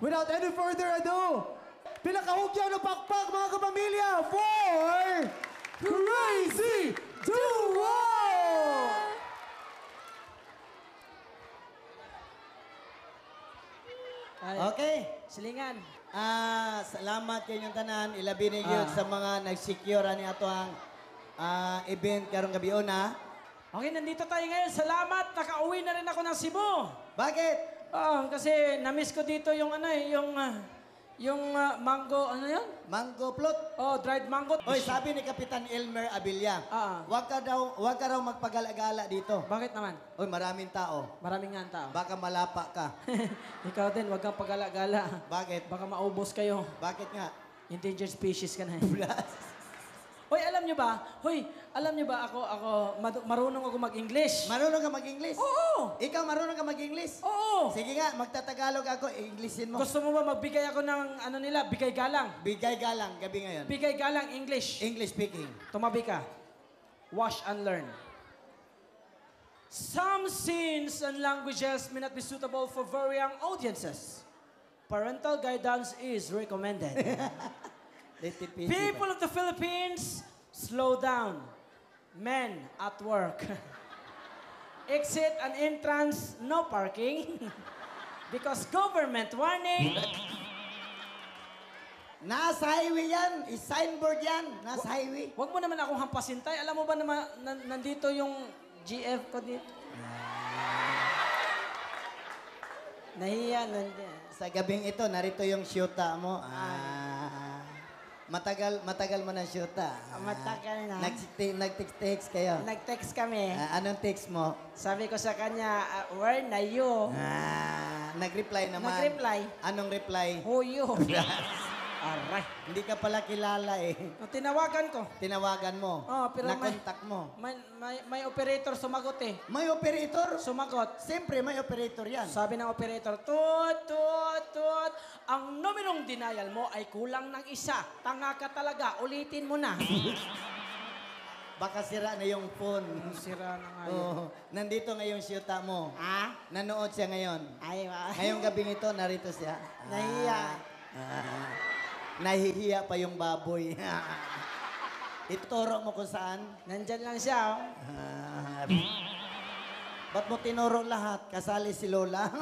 without any further ado, pinakahugyaw ng pakpak mga kapamilya for Crazy Duo! Ay, Okay. Silingan. Ah, salamat kayong tanan. Ilabi ni gyud Ah. sa mga nag-secure ani ato ang ah, event karong gabi una. Okay, nandito tayo ngayon. Salamat. Nakauwi na rin ako ng Cebu. Bakit? Ah, kasi na-miss ko dito yung ano eh, yung ah, yung ah, mango, ano yun? Mango plot. Oh, dried mango. Oy, sabi ni Kapitan Elmer Abilia, Ah. wag ka daw, wag ka raw magpagala-gala dito. Bakit naman? Oy, maraming tao. Maraming nga ang tao. Baka malapa ka. Ikaw din, wag kang pagala-gala. Bakit? Baka maubos kayo. Bakit nga? Endangered species ka na. Hoy, alam nyo ba? Hoy, alam nyo ba ako, ako, marunong ako mag-English? Marunong ka mag-English? Oo! Ikaw marunong ka mag-English? Oo! Sige nga, magtatagalog ako, Englishin mo. Gusto mo ba magbigay ako ng ano nila, bigay galang? Bigay galang gabi ngayon. Bigay galang English. English speaking. Tumabi ka. Wash and learn. Some scenes and languages may not be suitable for very young audiences. Parental guidance is recommended. People of the Philippines, slow down. Men at work. Exit and entrance, no parking. Because government warning. Nasa highway yan. I-signboard yan. Nasa highway. Huwag mo naman akong hampasin tay. Alam mo ba naman, nan- nandito yung GF ko dito? Nahiya, nandiyan. Sa gabing ito, narito yung syuta mo. Ah. Matagal, matagal mo na syuta. Ah. Matagal na. Nag- Nag-text kayo. Nag-text kami. Ah, anong text mo? Sabi ko sa kanya, uh, where na you? Ah, nag-reply naman. Nag-reply. Anong reply? Who you? Aray. Hindi ka pala kilala eh. O, Tinawagan ko. Tinawagan mo. Oh, pero may- Na-contact mo. May, may, may operator sumagot eh. May operator. Sumagot. Siyempre, may operator yan. Sabi ng operator, tut, tut, tut, ang numerong denial mo ay kulang ng isa. Tanga ka talaga, ulitin mo na. Baka sira na yung phone. Sira na nga yun. Oh, nandito ngayong syuta mo. Ah? Nanood siya ngayon. Ay, wa. Ngayong gabing ito, narito siya. Nahiya. Ah, nahihiya pa yung baboy. Ituro mo kung saan. Nandyan lang siya, oh. Ah, ba't mo tinuro lahat? Kasali si Lola?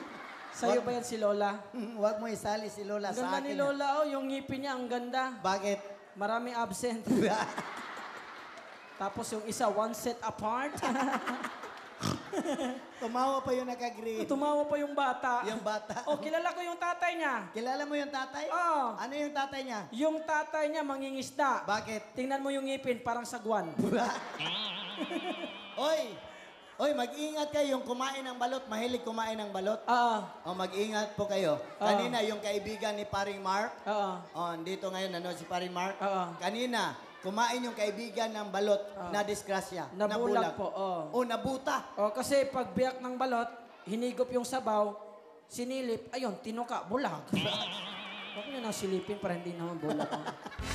Sa'yo ba yan si Lola? Huwag mo isali si Lola Ang sa ganda akin. ni Lola, oh. Yung ngipin niya, ang ganda. Bakit? Maraming absent. Tapos yung isa, one set apart. Tumawa pa yung nakagreen. Tumawa pa yung bata. Yung bata. Oh, kilala ko yung tatay niya. Kilala mo yung tatay? Oo. Ano yung tatay niya? Yung tatay niya mangingisda. Bakit? Tingnan mo yung ngipin, parang sagwan. Oy! Oy, mag-ingat kayo yung kumain ng balot. Mahilig kumain ng balot. Ah, O, mag-ingat po kayo. Kanina, yung kaibigan ni Paring Mark. oo. O, dito ngayon, ano, si Paring Mark. Oo. Kanina, kumain yung kaibigan ng balot na disgrasya. Ah. Nabulag po, oo. O, nabuta. Oh, kasi pag biyak ng balot, hinigop yung sabaw, sinilip, ayun, tinuka, bulag. Niyo nang silipin para hindi naman bulag.